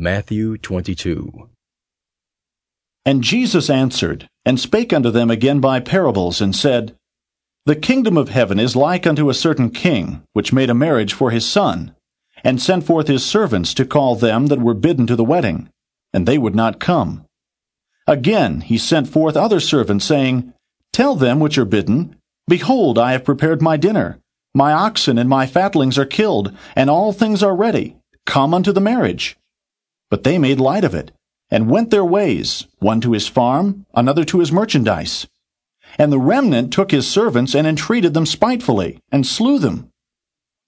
Matthew 22. And Jesus answered, and spake unto them again by parables, and said, The kingdom of heaven is like unto a certain king, which made a marriage for his son, and sent forth his servants to call them that were bidden to the wedding, and they would not come. Again he sent forth other servants, saying, Tell them which are bidden, Behold, I have prepared my dinner. My oxen and my fatlings are killed, and all things are ready. Come unto the marriage. But they made light of it, and went their ways, one to his farm, another to his merchandise. And the remnant took his servants and entreated them spitefully, and slew them.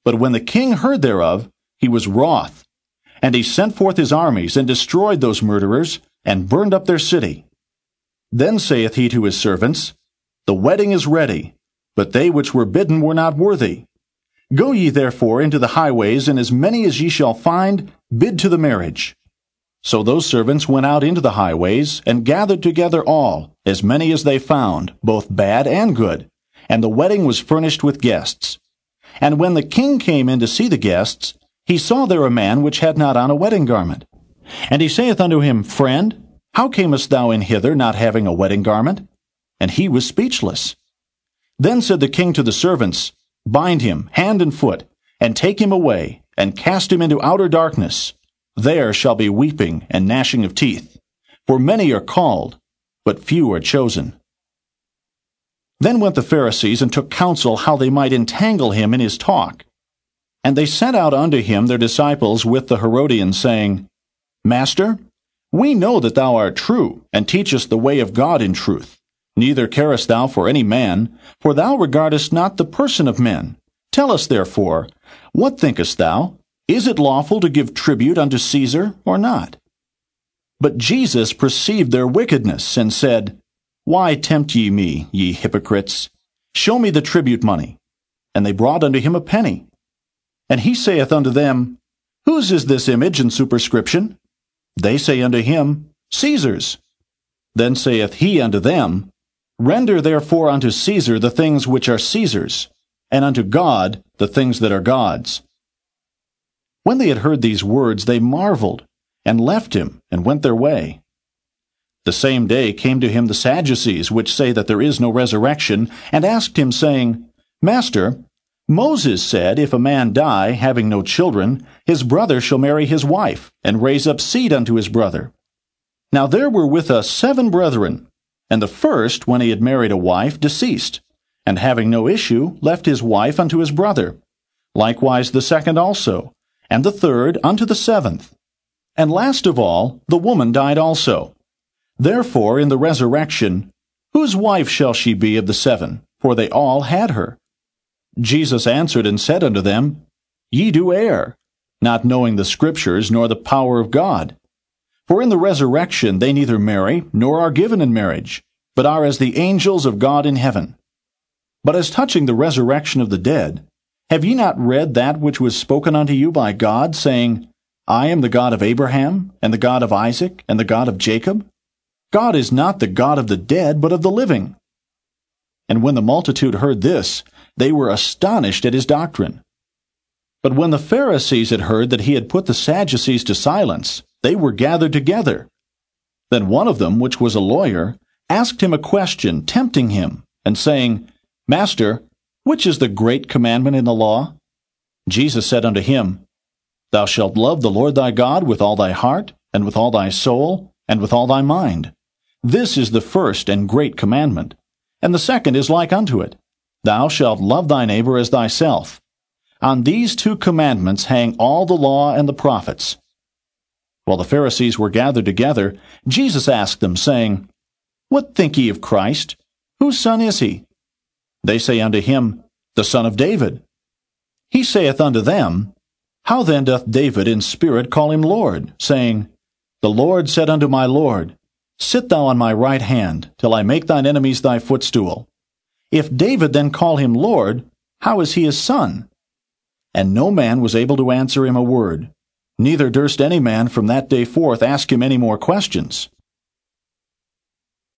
But when the king heard thereof, he was wroth. And he sent forth his armies, and destroyed those murderers, and burned up their city. Then saith he to his servants, The wedding is ready, but they which were bidden were not worthy. Go ye therefore into the highways, and as many as ye shall find, bid to the marriage. So those servants went out into the highways, and gathered together all, as many as they found, both bad and good. And the wedding was furnished with guests. And when the king came in to see the guests, he saw there a man which had not on a wedding garment. And he saith unto him, Friend, how camest thou in hither, not having a wedding garment? And he was speechless. Then said the king to the servants, Bind him hand and foot, and take him away, and cast him into outer darkness. There shall be weeping and gnashing of teeth. For many are called, but few are chosen. Then went the Pharisees and took counsel how they might entangle him in his talk. And they sent out unto him their disciples with the Herodians, saying, Master, we know that thou art true, and teachest the way of God in truth. Neither carest thou for any man, for thou regardest not the person of men. Tell us therefore, what thinkest thou? Is it lawful to give tribute unto Caesar, or not? But Jesus perceived their wickedness, and said, Why tempt ye me, ye hypocrites? Show me the tribute money. And they brought unto him a penny. And he saith unto them, Whose is this image and superscription? They say unto him, Caesar's. Then saith he unto them, Render therefore unto Caesar the things which are Caesar's, and unto God the things that are God's. When they had heard these words, they marveled, and left him, and went their way. The same day came to him the Sadducees, which say that there is no resurrection, and asked him, saying, Master, Moses said, If a man die, having no children, his brother shall marry his wife, and raise up seed unto his brother. Now there were with us seven brethren, and the first, when he had married a wife, deceased, and having no issue, left his wife unto his brother. Likewise the second also, and the third unto the seventh. And last of all, the woman died also. Therefore, in the resurrection, whose wife shall she be of the seven? For they all had her. Jesus answered and said unto them, Ye do err, not knowing the Scriptures nor the power of God. For in the resurrection they neither marry, nor are given in marriage, but are as the angels of God in heaven. But as touching the resurrection of the dead, have ye not read that which was spoken unto you by God, saying, I am the God of Abraham, and the God of Isaac, and the God of Jacob? God is not the God of the dead, but of the living. And when the multitude heard this, they were astonished at his doctrine. But when the Pharisees had heard that he had put the Sadducees to silence, they were gathered together. Then one of them, which was a lawyer, asked him a question, tempting him, and saying, Master, which is the great commandment in the law? Jesus said unto him, Thou shalt love the Lord thy God with all thy heart, and with all thy soul, and with all thy mind. This is the first and great commandment. And the second is like unto it. Thou shalt love thy neighbor as thyself. On these two commandments hang all the law and the prophets. While the Pharisees were gathered together, Jesus asked them, saying, What think ye of Christ? Whose son is he? They say unto him, The son of David. He saith unto them, How then doth David in spirit call him Lord, saying, The Lord said unto my Lord, Sit thou on my right hand, till I make thine enemies thy footstool. If David then call him Lord, how is he his son? And no man was able to answer him a word. Neither durst any man from that day forth ask him any more questions.